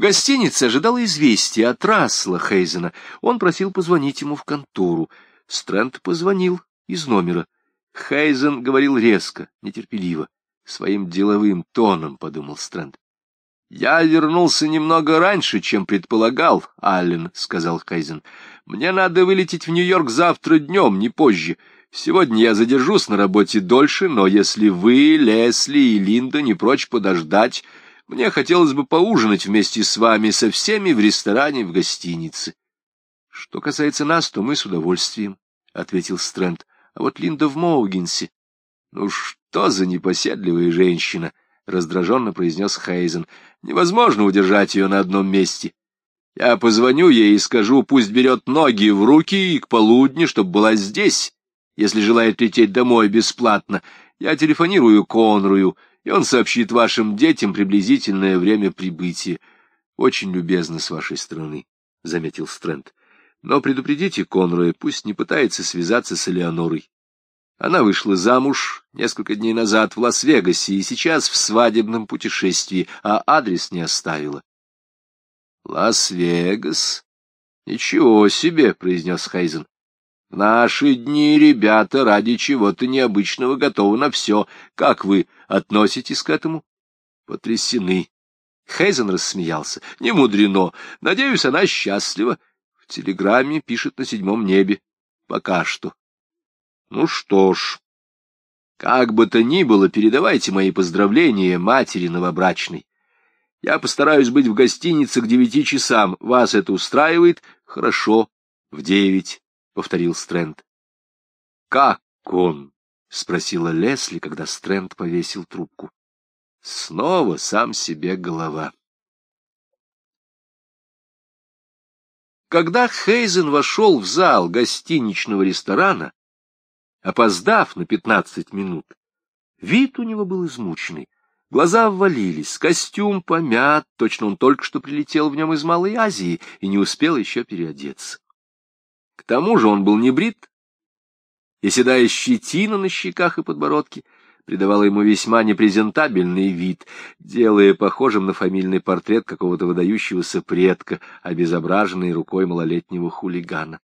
гостинице ожидало известия от Расла Хейзена. Он просил позвонить ему в контору. Стрэнд позвонил из номера. Хейзен говорил резко, нетерпеливо, своим деловым тоном, — подумал Стрэнд. — Я вернулся немного раньше, чем предполагал, Аллен, — сказал Хейзен. — Мне надо вылететь в Нью-Йорк завтра днем, не позже. Сегодня я задержусь на работе дольше, но если вы, Лесли и Линда не прочь подождать, мне хотелось бы поужинать вместе с вами со всеми в ресторане в гостинице. — Что касается нас, то мы с удовольствием, — ответил Стрэнд. — А вот Линда в Моугинсе. — Ну что за непоседливая женщина! — раздраженно произнес Хейзен. — Невозможно удержать ее на одном месте. Я позвоню ей и скажу, пусть берет ноги в руки и к полудню, чтобы была здесь если желает лететь домой бесплатно. Я телефонирую Конрую, и он сообщит вашим детям приблизительное время прибытия. Очень любезно с вашей стороны, — заметил Стрэнд. Но предупредите Конруя, пусть не пытается связаться с Элеонорой. Она вышла замуж несколько дней назад в Лас-Вегасе и сейчас в свадебном путешествии, а адрес не оставила. — Лас-Вегас? Ничего себе, — произнес Хайзен. В наши дни ребята ради чего-то необычного готовы на все. Как вы относитесь к этому? Потрясены. Хейзен рассмеялся. Не мудрено. Надеюсь, она счастлива. В телеграмме пишет на седьмом небе. Пока что. Ну что ж. Как бы то ни было, передавайте мои поздравления матери новобрачной. Я постараюсь быть в гостинице к девяти часам. Вас это устраивает? Хорошо. В девять. — повторил Стрэнд. «Как он?» — спросила Лесли, когда Стрэнд повесил трубку. Снова сам себе голова. Когда Хейзен вошел в зал гостиничного ресторана, опоздав на пятнадцать минут, вид у него был измученный. Глаза ввалились, костюм помят, точно он только что прилетел в нем из Малой Азии и не успел еще переодеться. К тому же он был не брит, и седая щетина на щеках и подбородке придавала ему весьма непрезентабельный вид, делая похожим на фамильный портрет какого-то выдающегося предка, обезображенный рукой малолетнего хулигана.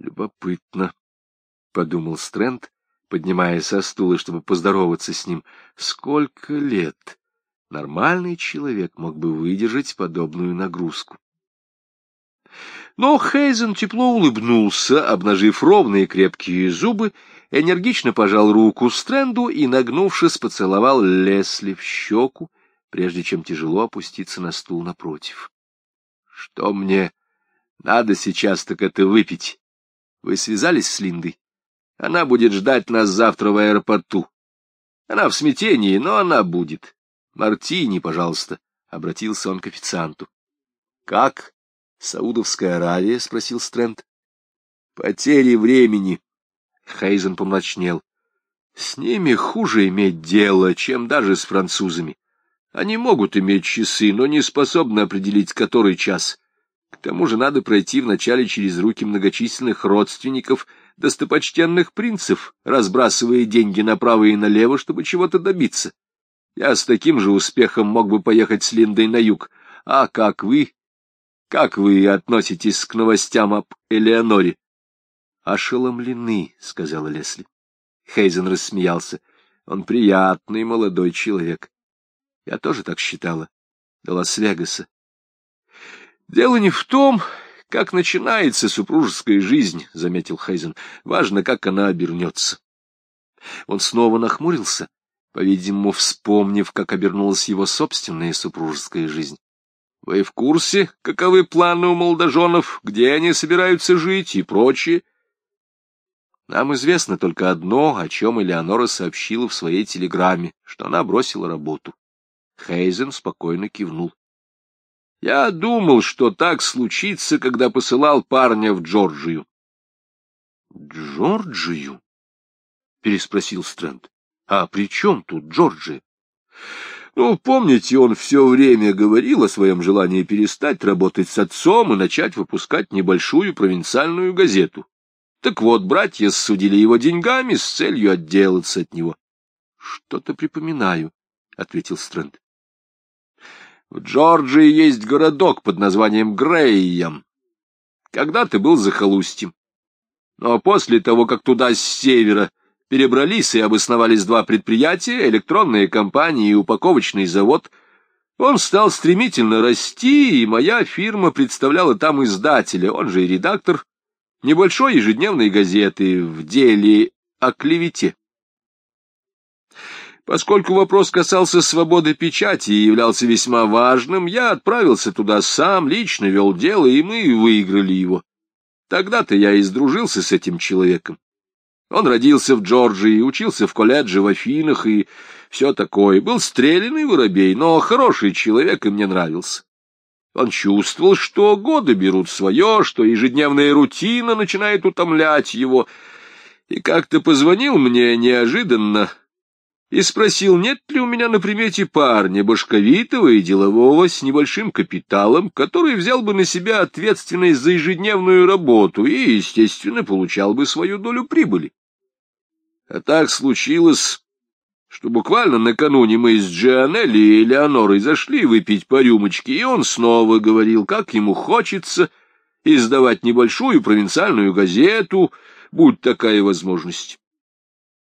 «Любопытно», — подумал Стрэнд, поднимаясь со стула, чтобы поздороваться с ним. «Сколько лет нормальный человек мог бы выдержать подобную нагрузку?» Но Хейзен тепло улыбнулся, обнажив ровные крепкие зубы, энергично пожал руку Стрэнду и, нагнувшись, поцеловал Лесли в щеку, прежде чем тяжело опуститься на стул напротив. — Что мне надо сейчас, так это выпить. Вы связались с Линдой? Она будет ждать нас завтра в аэропорту. Она в смятении, но она будет. Мартини, пожалуйста, — обратился он к официанту. — Как? Саудовская Аравия? — спросил Стрэнд. — Потери времени. Хейзен помрачнел. — С ними хуже иметь дело, чем даже с французами. Они могут иметь часы, но не способны определить, который час. К тому же надо пройти вначале через руки многочисленных родственников, достопочтенных принцев, разбрасывая деньги направо и налево, чтобы чего-то добиться. Я с таким же успехом мог бы поехать с Линдой на юг. А как вы, как вы относитесь к новостям об Элеоноре? — Ошеломлены, — сказала Лесли. Хейзен рассмеялся. Он приятный молодой человек. Я тоже так считала. До Лас-Вегаса. Дело не в том, как начинается супружеская жизнь, — заметил Хейзен. Важно, как она обернется. Он снова нахмурился, по-видимому, вспомнив, как обернулась его собственная супружеская жизнь. Вы в курсе, каковы планы у молодоженов, где они собираются жить и прочее? Нам известно только одно, о чем Элеонора сообщила в своей телеграмме, что она бросила работу. Хейзен спокойно кивнул. Я думал, что так случится, когда посылал парня в Джорджию. — Джорджию? — переспросил Стрэнд. — А при чем тут Джорджия? Ну, помните, он все время говорил о своем желании перестать работать с отцом и начать выпускать небольшую провинциальную газету. Так вот, братья судили его деньгами с целью отделаться от него. — Что-то припоминаю, — ответил Стрэнд. В Джорджии есть городок под названием Грейем. Когда-то был захолустьем. Но после того, как туда с севера перебрались и обосновались два предприятия, электронные компании и упаковочный завод, он стал стремительно расти, и моя фирма представляла там издателя, он же и редактор, небольшой ежедневной газеты в деле о клевете. Поскольку вопрос касался свободы печати и являлся весьма важным, я отправился туда сам, лично вел дело, и мы выиграли его. Тогда-то я и сдружился с этим человеком. Он родился в Джорджии, учился в колледже в Афинах и все такое. Был стрелянный воробей, но хороший человек и мне нравился. Он чувствовал, что годы берут свое, что ежедневная рутина начинает утомлять его, и как-то позвонил мне неожиданно и спросил, нет ли у меня на примете парня, башковитого и делового, с небольшим капиталом, который взял бы на себя ответственность за ежедневную работу и, естественно, получал бы свою долю прибыли. А так случилось, что буквально накануне мы с Джианелли и Элеонорой зашли выпить по рюмочке, и он снова говорил, как ему хочется издавать небольшую провинциальную газету, будь такая возможность.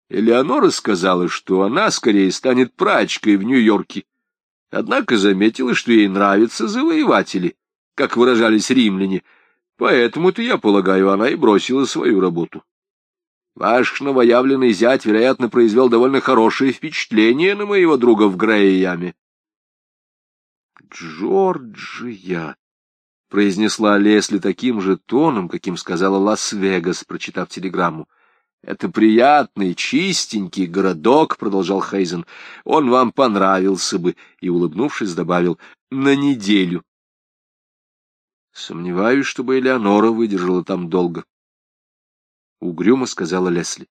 Элеонора сказала, что она скорее станет прачкой в Нью-Йорке, однако заметила, что ей нравятся завоеватели, как выражались римляне, поэтому-то, я полагаю, она и бросила свою работу. Ваш новоявленный зять, вероятно, произвел довольно хорошее впечатление на моего друга в Грейяме. «Джорджия», — произнесла Лесли таким же тоном, каким сказала Лас-Вегас, прочитав телеграмму. «Это приятный, чистенький городок», — продолжал Хейзен. «Он вам понравился бы», — и, улыбнувшись, добавил, — «на неделю». Сомневаюсь, чтобы Элеонора выдержала там долго. Угрюмо сказала Лесли.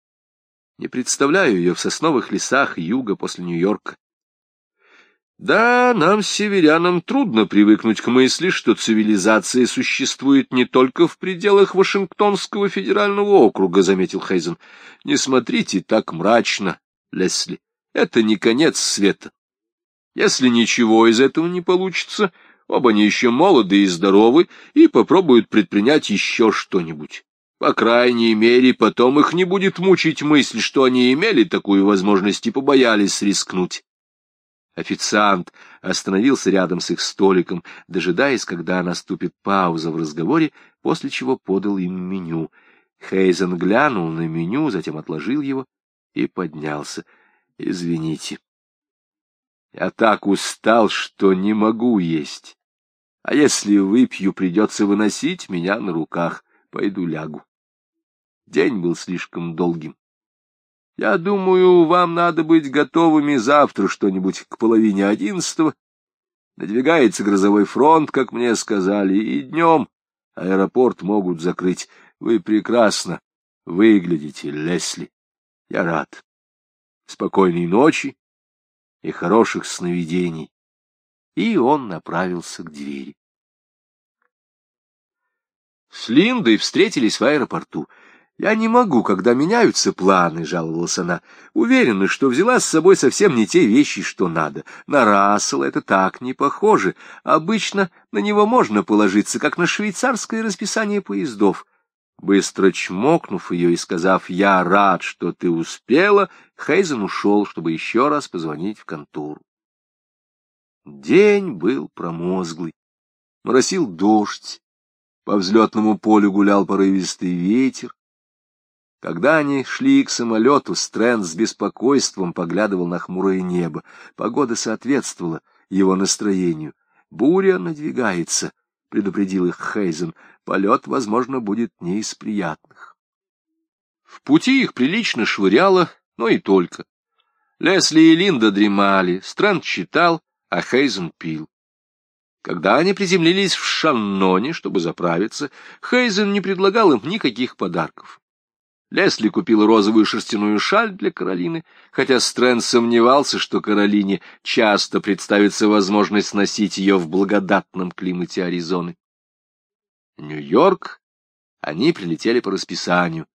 Не представляю ее в сосновых лесах юга после Нью-Йорка. Да, нам, северянам, трудно привыкнуть к мысли, что цивилизация существует не только в пределах Вашингтонского федерального округа, — заметил Хейзен. Не смотрите так мрачно, Лесли. Это не конец света. Если ничего из этого не получится, оба они еще молоды и здоровы и попробуют предпринять еще что-нибудь. По крайней мере, потом их не будет мучить мысль, что они имели такую возможность и побоялись рискнуть. Официант остановился рядом с их столиком, дожидаясь, когда наступит пауза в разговоре, после чего подал им меню. Хейзен глянул на меню, затем отложил его и поднялся. — Извините. Я так устал, что не могу есть. А если выпью, придется выносить меня на руках. Пойду лягу. День был слишком долгим. Я думаю, вам надо быть готовыми завтра что-нибудь к половине одиннадцатого. Надвигается грозовой фронт, как мне сказали, и днем аэропорт могут закрыть. Вы прекрасно выглядите, Лесли. Я рад. Спокойной ночи и хороших сновидений. И он направился к двери. С Линдой встретились в аэропорту. «Я не могу, когда меняются планы», — жаловалась она. «Уверена, что взяла с собой совсем не те вещи, что надо. На Рассела это так не похоже. Обычно на него можно положиться, как на швейцарское расписание поездов». Быстро чмокнув ее и сказав «Я рад, что ты успела», Хейзен ушел, чтобы еще раз позвонить в контору. День был промозглый. Моросил дождь. По взлетному полю гулял порывистый ветер. Когда они шли к самолету, Стрэнд с беспокойством поглядывал на хмурое небо. Погода соответствовала его настроению. «Буря надвигается», — предупредил их Хейзен. «Полет, возможно, будет не из приятных». В пути их прилично швыряло, но и только. Лесли и Линда дремали, Стрэнд читал, а Хейзен пил. Когда они приземлились в Шанноне, чтобы заправиться, Хейзен не предлагал им никаких подарков. Лесли купила розовую шерстяную шаль для Каролины, хотя Стрэнд сомневался, что Каролине часто представится возможность носить ее в благодатном климате Аризоны. Нью-Йорк они прилетели по расписанию.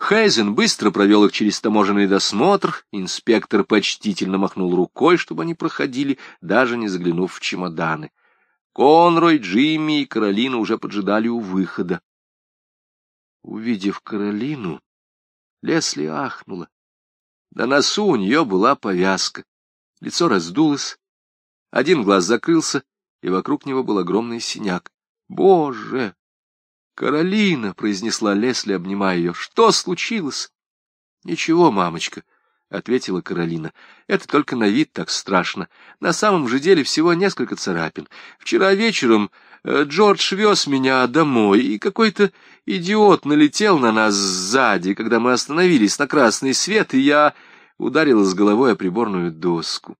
Хейзен быстро провел их через таможенный досмотр, инспектор почтительно махнул рукой, чтобы они проходили, даже не заглянув в чемоданы. Конрой, Джимми и Каролина уже поджидали у выхода. Увидев Каролину, Лесли ахнула. На носу у нее была повязка, лицо раздулось, один глаз закрылся, и вокруг него был огромный синяк. «Боже!» «Каролина!» — произнесла Лесли, обнимая ее. «Что случилось?» «Ничего, мамочка», — ответила Каролина. «Это только на вид так страшно. На самом же деле всего несколько царапин. Вчера вечером Джордж вез меня домой, и какой-то идиот налетел на нас сзади, когда мы остановились на красный свет, и я ударила с головой о приборную доску.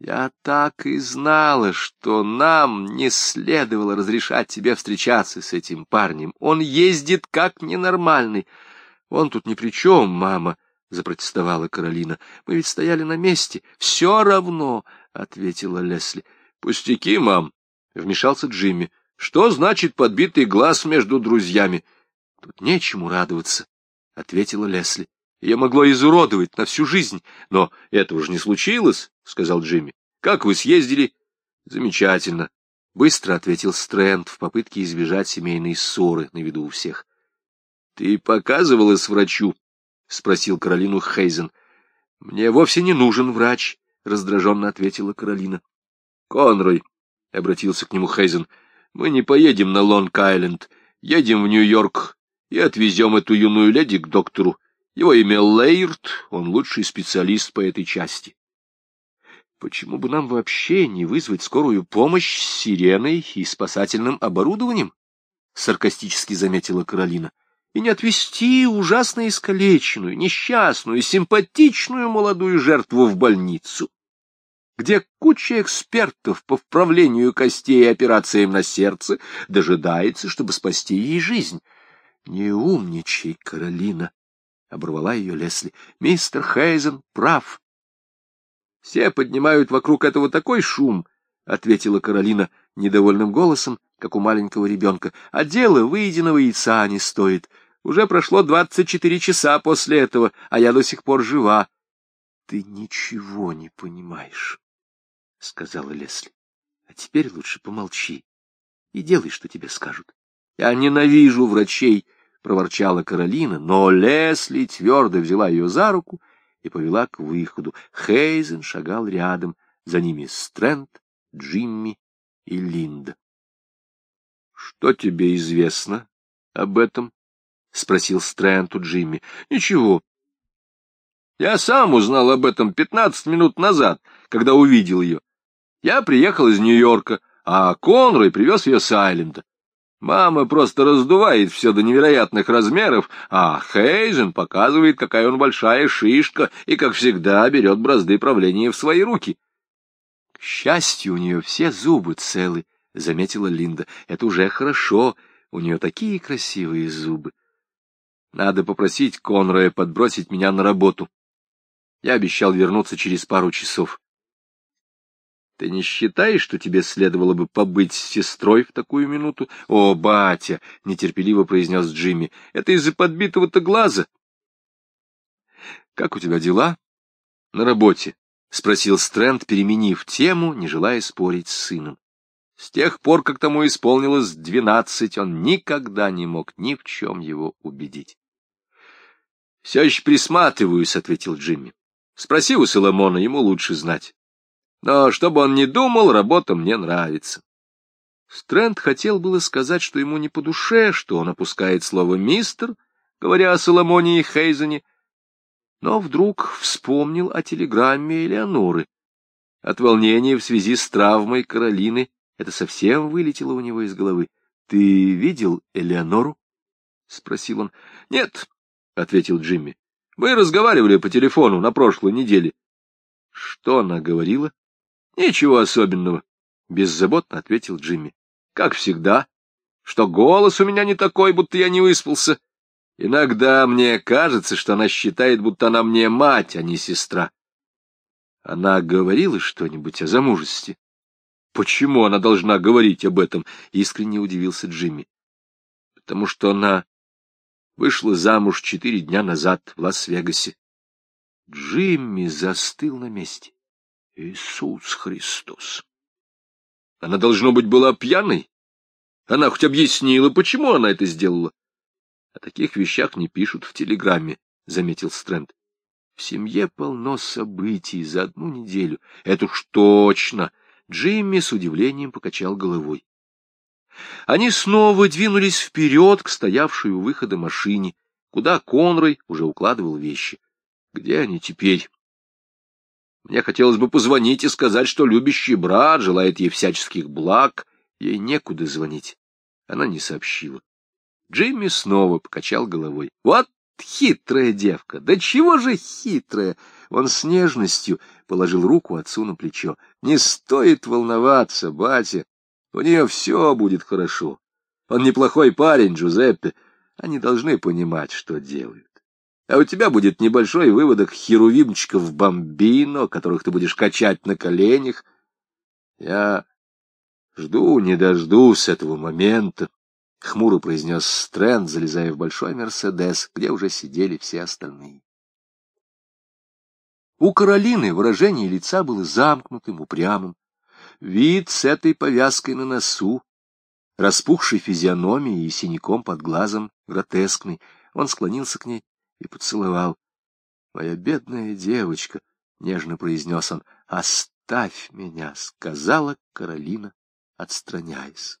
Я так и знала, что нам не следовало разрешать тебе встречаться с этим парнем. Он ездит как ненормальный. Он тут ни при чем, мама, — запротестовала Каролина. Мы ведь стояли на месте. Все равно, — ответила Лесли. Пустяки, мам, — вмешался Джимми. Что значит подбитый глаз между друзьями? Тут нечему радоваться, — ответила Лесли. Ее могло изуродовать на всю жизнь. Но этого же не случилось, — сказал Джимми. — Как вы съездили? — Замечательно. Быстро ответил Стрэнд в попытке избежать семейной ссоры на виду у всех. — Ты показывалась врачу? — спросил Каролину Хейзен. — Мне вовсе не нужен врач, — раздраженно ответила Каролина. — Конрой, — обратился к нему Хейзен, — мы не поедем на Лонг-Айленд, едем в Нью-Йорк и отвезем эту юную леди к доктору. Его имя Лейрт, он лучший специалист по этой части. Почему бы нам вообще не вызвать скорую помощь с сиреной и спасательным оборудованием? Саркастически заметила Каролина. И не отвезти ужасно искалеченную, несчастную, симпатичную молодую жертву в больницу, где куча экспертов по вправлению костей и операциям на сердце дожидается, чтобы спасти ей жизнь. Не умничай, Каролина, оборвала ее Лесли. Мистер Хейзен прав. Все поднимают вокруг этого такой шум, ответила Каролина недовольным голосом, как у маленького ребенка. А дело выеденного яйца не стоит. Уже прошло двадцать четыре часа после этого, а я до сих пор жива. — Ты ничего не понимаешь, — сказала Лесли. — А теперь лучше помолчи и делай, что тебе скажут. Я ненавижу врачей, проворчала Каролина, но Лесли твердо взяла ее за руку и повела к выходу. Хейзен шагал рядом, за ними Стрэнд, Джимми и Линда. — Что тебе известно об этом? — спросил Стрэнд у Джимми. — Ничего. Я сам узнал об этом пятнадцать минут назад, когда увидел ее. Я приехал из Нью-Йорка, а Конрой привез ее с Айленда. Мама просто раздувает все до невероятных размеров, а Хейзен показывает, какая он большая шишка и, как всегда, берет бразды правления в свои руки. — К счастью, у нее все зубы целы, — заметила Линда. — Это уже хорошо, у нее такие красивые зубы. Надо попросить Конроя подбросить меня на работу. Я обещал вернуться через пару часов. — Ты не считаешь, что тебе следовало бы побыть с сестрой в такую минуту? — О, батя! — нетерпеливо произнес Джимми. — Это из-за подбитого-то глаза. — Как у тебя дела? — На работе, — спросил Стрэнд, переменив тему, не желая спорить с сыном. С тех пор, как тому исполнилось двенадцать, он никогда не мог ни в чем его убедить. — Все еще присматриваюсь, — ответил Джимми. — Спроси у Соломона, ему лучше знать. Но, чтобы он не думал, работа мне нравится. Стрэнд хотел было сказать, что ему не по душе, что он опускает слово «мистер», говоря о Соломоне и Хейзене, но вдруг вспомнил о телеграмме Элеоноры. От волнения в связи с травмой Каролины это совсем вылетело у него из головы. — Ты видел Элеонору? — спросил он. — Нет, — ответил Джимми. — Мы разговаривали по телефону на прошлой неделе. — Что она говорила? —— Ничего особенного, — беззаботно ответил Джимми. — Как всегда, что голос у меня не такой, будто я не выспался. Иногда мне кажется, что она считает, будто она мне мать, а не сестра. Она говорила что-нибудь о замужестве? Почему она должна говорить об этом? Искренне удивился Джимми. Потому что она Вышла замуж четыре дня назад в Лас-Вегасе. Джимми застыл на месте. Иисус Христос! Она, должно быть, была пьяной. Она хоть объяснила, почему она это сделала. О таких вещах не пишут в телеграмме, — заметил Стрэнд. В семье полно событий за одну неделю. Это уж точно. Джимми с удивлением покачал головой. Они снова двинулись вперед к стоявшей у выхода машине, куда Конрой уже укладывал вещи. Где они теперь? Мне хотелось бы позвонить и сказать, что любящий брат желает ей всяческих благ. Ей некуда звонить. Она не сообщила. Джимми снова покачал головой. Вот хитрая девка! Да чего же хитрая! Он с нежностью положил руку отцу на плечо. Не стоит волноваться, батя. У нее все будет хорошо. Он неплохой парень, Джузеппе. Они должны понимать, что делают. А у тебя будет небольшой выводок херувимчиков бомбино, которых ты будешь качать на коленях. Я жду, не дождусь этого момента, — хмуро произнес Стрэнд, залезая в большой Мерседес, где уже сидели все остальные. У Каролины выражение лица было замкнутым, упрямым. Вид с этой повязкой на носу, распухшей физиономией и синяком под глазом, гротескный, он склонился к ней и поцеловал. — Моя бедная девочка, — нежно произнес он, — оставь меня, — сказала Каролина, отстраняясь.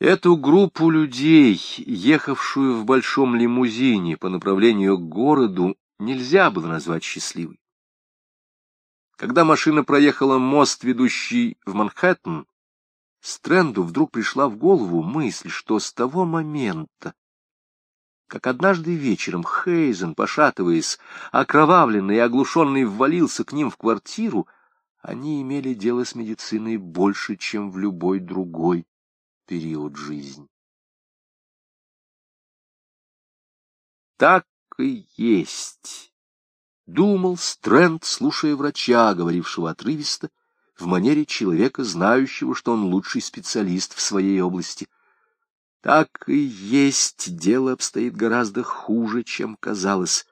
Эту группу людей, ехавшую в большом лимузине по направлению к городу, нельзя было назвать счастливой. Когда машина проехала мост, ведущий в Манхэттен, Стрэнду вдруг пришла в голову мысль, что с того момента, как однажды вечером Хейзен, пошатываясь, окровавленный и оглушенный, ввалился к ним в квартиру, они имели дело с медициной больше, чем в любой другой период жизни. Так и есть, — думал Стрэнд, слушая врача, говорившего отрывисто, в манере человека, знающего, что он лучший специалист в своей области. Так и есть, дело обстоит гораздо хуже, чем казалось.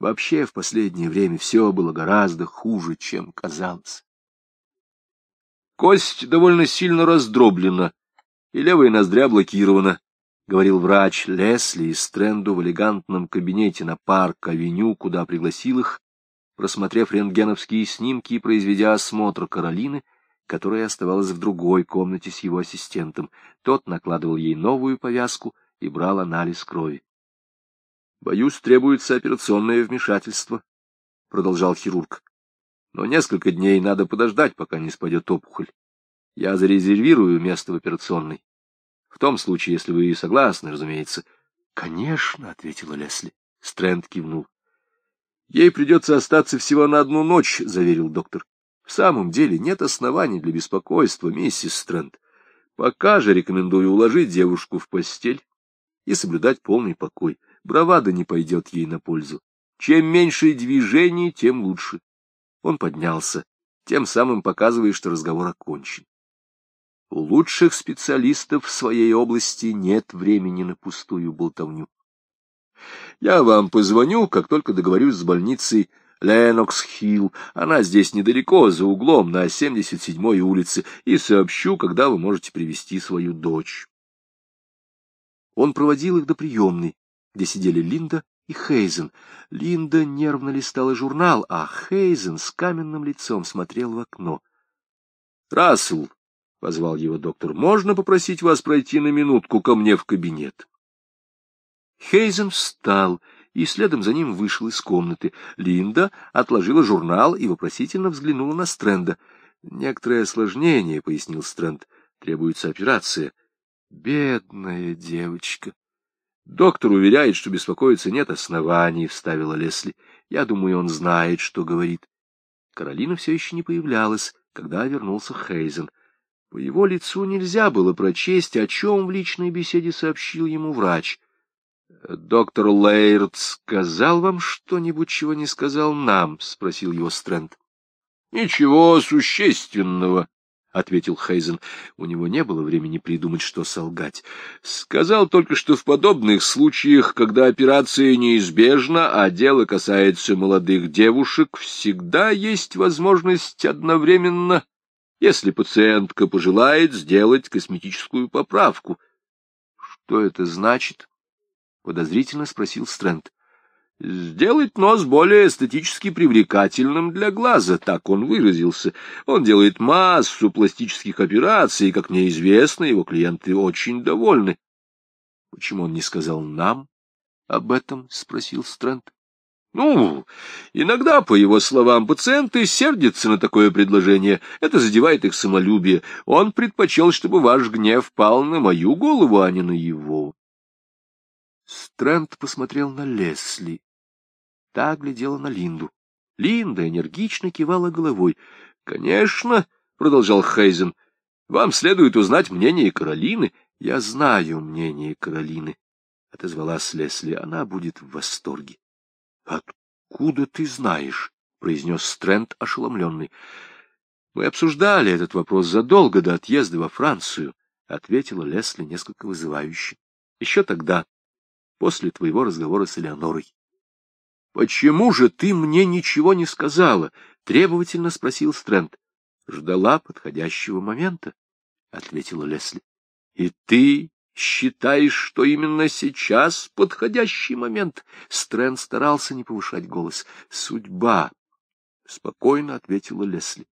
Вообще, в последнее время все было гораздо хуже, чем казалось. Кость довольно сильно раздроблена, и левая ноздря блокирована, — говорил врач Лесли из Стрэнду в элегантном кабинете на парк-авеню, куда пригласил их, просмотрев рентгеновские снимки и произведя осмотр Каролины, которая оставалась в другой комнате с его ассистентом. Тот накладывал ей новую повязку и брал анализ крови. — Боюсь, требуется операционное вмешательство, — продолжал хирург. — Но несколько дней надо подождать, пока не спадет опухоль. Я зарезервирую место в операционной. В том случае, если вы согласны, разумеется. — Конечно, — ответила Лесли. Стрэнд кивнул. Ей придется остаться всего на одну ночь, — заверил доктор. В самом деле нет оснований для беспокойства, миссис Стрэнд. Пока же рекомендую уложить девушку в постель и соблюдать полный покой. Бравада не пойдет ей на пользу. Чем меньше движений, тем лучше. Он поднялся, тем самым показывая, что разговор окончен. У лучших специалистов в своей области нет времени на пустую болтовню. Я вам позвоню, как только договорюсь с больницей Ленокс-Хилл. Она здесь недалеко, за углом, на 77-й улице, и сообщу, когда вы можете привести свою дочь. Он проводил их до приемной, где сидели Линда и Хейзен. Линда нервно листала журнал, а Хейзен с каменным лицом смотрел в окно. — Рассел, — позвал его доктор, — можно попросить вас пройти на минутку ко мне в кабинет? Хейзен встал, и следом за ним вышел из комнаты. Линда отложила журнал и вопросительно взглянула на Стрэнда. — Некоторое осложнение, — пояснил Стрэнд, — требуется операция. — Бедная девочка. — Доктор уверяет, что беспокоиться нет оснований, — вставила Лесли. — Я думаю, он знает, что говорит. Каролина все еще не появлялась, когда вернулся Хейзен. По его лицу нельзя было прочесть, о чем в личной беседе сообщил ему врач — Доктор Лейрд сказал вам что-нибудь, чего не сказал нам? — спросил его Стрэнд. — Ничего существенного, —— ответил Хейзен. У него не было времени придумать, что солгать. Сказал только, что в подобных случаях, когда операция неизбежна, а дело касается молодых девушек, всегда есть возможность одновременно, если пациентка пожелает, сделать косметическую поправку. — Что это значит? — подозрительно спросил Стрэнд. Сделать нос более эстетически привлекательным для глаза, так он выразился. Он делает массу пластических операций, и, как мне известно, его клиенты очень довольны. — Почему он не сказал нам об этом? — спросил Стрэнд. — Ну, иногда, по его словам, пациенты сердятся на такое предложение. Это задевает их самолюбие. Он предпочел, чтобы ваш гнев пал на мою голову, а не на его. Стрэнд посмотрел на Лесли. Та глядела на Линду. Линда энергично кивала головой. — Конечно, — продолжал Хейзен, — вам следует узнать мнение Каролины. — Я знаю мнение Каролины, — отозвалась Лесли. — Она будет в восторге. — Откуда ты знаешь? — произнес Стрэнд ошеломленный. — Мы обсуждали этот вопрос задолго до отъезда во Францию, — ответила Лесли несколько вызывающе. — Еще тогда, после твоего разговора с Элеонорой. «Почему же ты мне ничего не сказала?» — требовательно спросил Стрэнд. «Ждала подходящего момента», — ответила Лесли. «И ты считаешь, что именно сейчас подходящий момент?» Стрэнд старался не повышать голос. «Судьба», — спокойно ответила Лесли.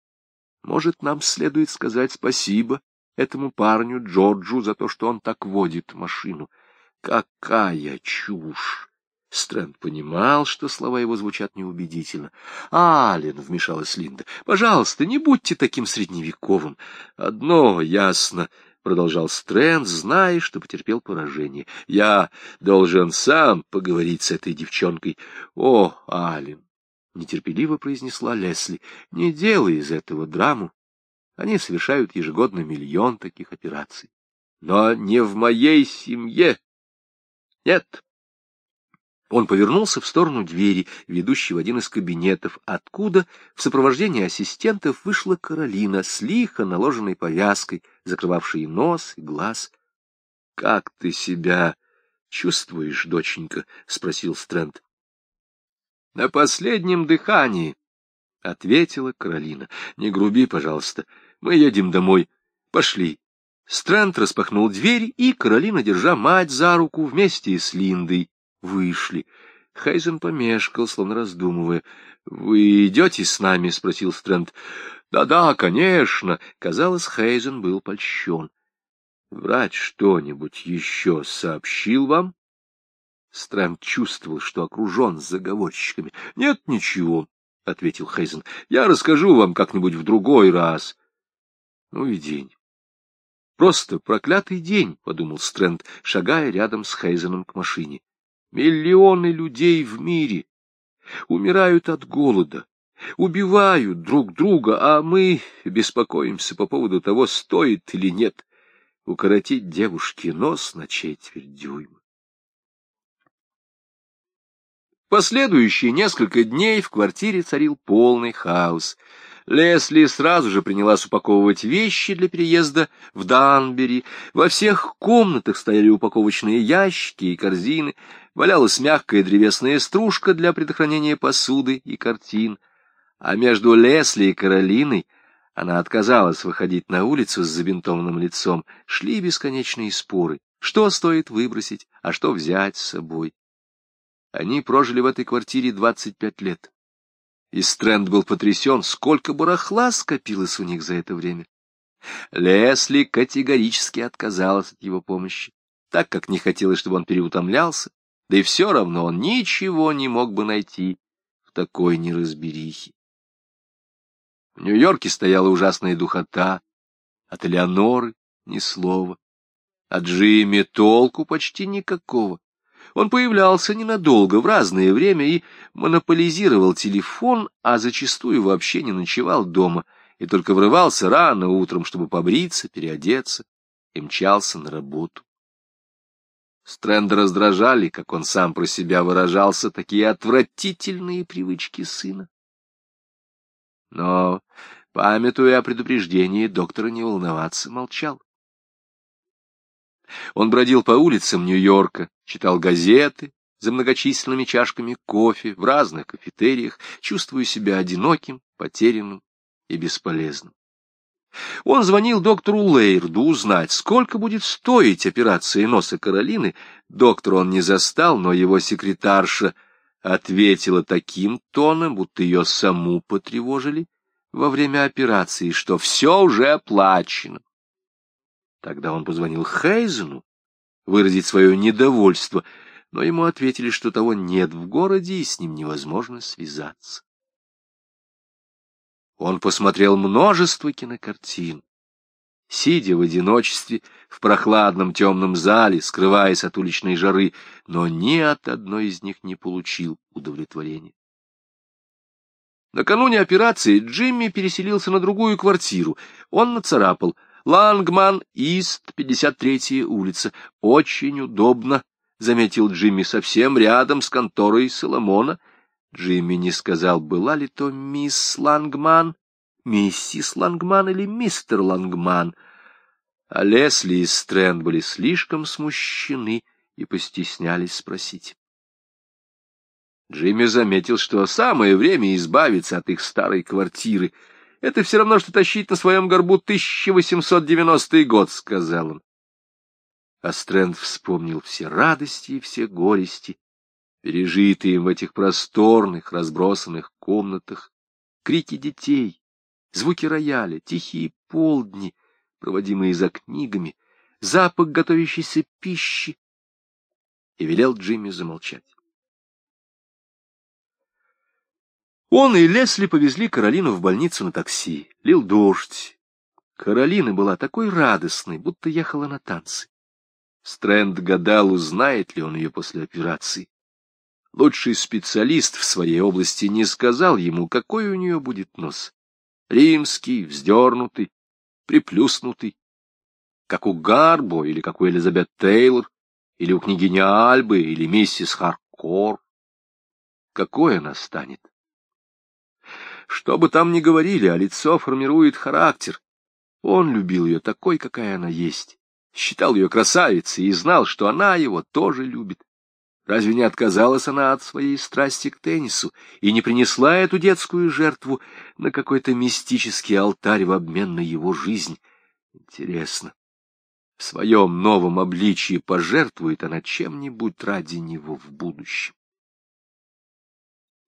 «Может, нам следует сказать спасибо этому парню Джорджу за то, что он так водит машину?» «Какая чушь!» Стрэнд понимал, что слова его звучат неубедительно. — Ален, — вмешалась Линда, — пожалуйста, не будьте таким средневековым. — Одно ясно, — продолжал Стрэнд, зная, что потерпел поражение. — Я должен сам поговорить с этой девчонкой. — О, Ален, — нетерпеливо произнесла Лесли, — не делай из этого драму. Они совершают ежегодно миллион таких операций. Но не в моей семье. Нет, он повернулся в сторону двери, ведущей в один из кабинетов, откуда в сопровождении ассистентов вышла Каролина с лихо наложенной повязкой, закрывавшей нос и глаз. — Как ты себя чувствуешь, доченька? — спросил Стрэнд. — На последнем дыхании, — ответила Каролина. — Не груби, пожалуйста. Мы едем домой. Пошли. Стрэнд распахнул дверь, и Каролина, держа мать за руку, вместе с Линдой, вышли. Хейзен помешкал, словно раздумывая. — Вы идете с нами? — спросил Стрэнд. «Да — Да-да, конечно. Казалось, Хейзен был польщен. — Врач что-нибудь еще сообщил вам? Стрэнд чувствовал, что окружен заговорщиками. — Нет, ничего, — ответил Хейзен. — Я расскажу вам как-нибудь в другой раз. — Ну и день. Просто проклятый день, — подумал Стрэнд, шагая рядом с Хейзеном к машине. Миллионы людей в мире умирают от голода, убивают друг друга, а мы беспокоимся по поводу того, стоит или нет укоротить девушке нос на четверть дюйма. Последующие несколько дней в квартире царил полный хаос — Лесли сразу же принялась упаковывать вещи для переезда в Данбери. Во всех комнатах стояли упаковочные ящики и корзины, валялась мягкая древесная стружка для предохранения посуды и картин. А между Лесли и Каролиной она отказалась выходить на улицу с забинтованным лицом. Шли бесконечные споры, что стоит выбросить, а что взять с собой. Они прожили в этой квартире двадцать пять лет. И Стрэнд был потрясен, сколько барахла скопилось у них за это время. Лесли категорически отказалась от его помощи, так как не хотелось, чтобы он переутомлялся, да и все равно он ничего не мог бы найти в такой неразберихе. В Нью-Йорке стояла ужасная духота, от Элеоноры ни слова, от Джимми толку почти никакого. Он появлялся ненадолго, в разное время, и монополизировал телефон, а зачастую вообще не ночевал дома, и только врывался рано утром, чтобы побриться, переодеться, и мчался на работу. Стрэнда раздражали, как он сам про себя выражался, такие отвратительные привычки сына. Но памятуя о предупреждении доктора не волноваться, молчал. Он бродил по улицам Нью-Йорка, читал газеты за многочисленными чашками кофе в разных кафетериях, чувствуя себя одиноким, потерянным и бесполезным. Он звонил доктору Лейрду узнать, сколько будет стоить операция носа Каролины. Доктора он не застал, но его секретарша ответила таким тоном, будто ее саму потревожили во время операции, что все уже оплачено. Тогда он позвонил Хейзену выразить свое недовольство, но ему ответили, что того нет в городе и с ним невозможно связаться. Он посмотрел множество кинокартин. Сидя в одиночестве в прохладном темном зале, скрываясь от уличной жары, но ни от одной из них не получил удовлетворения. Накануне операции Джимми переселился на другую квартиру. Он нацарапал — Лангман, Ист, 53-я улица. Очень удобно, — заметил Джимми, — совсем рядом с конторой Соломона. Джимми не сказал, была ли то мисс Лангман, миссис Лангман или мистер Лангман. А Лесли и Стрэнд были слишком смущены и постеснялись спросить. Джимми заметил, что самое время избавиться от их старой квартиры — это все равно, что тащить на своем горбу 1890 год, — сказал он. А Стрэнд вспомнил все радости и все горести, пережитые в этих просторных, разбросанных комнатах, крики детей, звуки рояля, тихие полдни, проводимые за книгами, запах готовящейся пищи, и велел Джимми замолчать. Он и Лесли повезли Каролину в больницу на такси. Лил дождь. Каролина была такой радостной, будто ехала на танцы. Стрэнд гадал, узнает ли он ее после операции. Лучший специалист в своей области не сказал ему, какой у нее будет нос. Римский, вздернутый, приплюснутый, как у Гарбо или как у Элизабет Тейлор, или у княгини Альбы, или миссис Харкор. Какой она станет? Что бы там ни говорили, а лицо формирует характер. Он любил ее такой, какая она есть, считал ее красавицей и знал, что она его тоже любит. Разве не отказалась она от своей страсти к теннису и не принесла эту детскую жертву на какой-то мистический алтарь в обмен на его жизнь? Интересно, в своем новом обличии пожертвует она чем-нибудь ради него в будущем?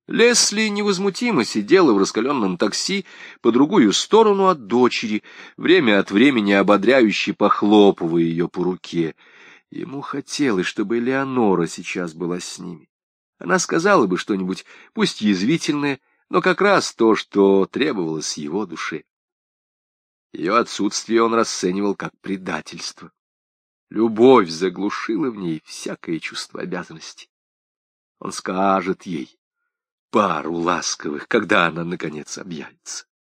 Лесли невозмутимо сидела в раскаленном такси по другую сторону от дочери, время от времени ободряюще похлопывая ее по руке. Ему хотелось, чтобы Леонора сейчас была с ними. Она сказала бы что-нибудь, пусть язвительное, но как раз то, что требовалось его душе. Ее отсутствие он расценивал как предательство. Любовь заглушила в ней всякое чувство обязанности. Он скажет ей, пару ласковых, когда она, наконец, объявится.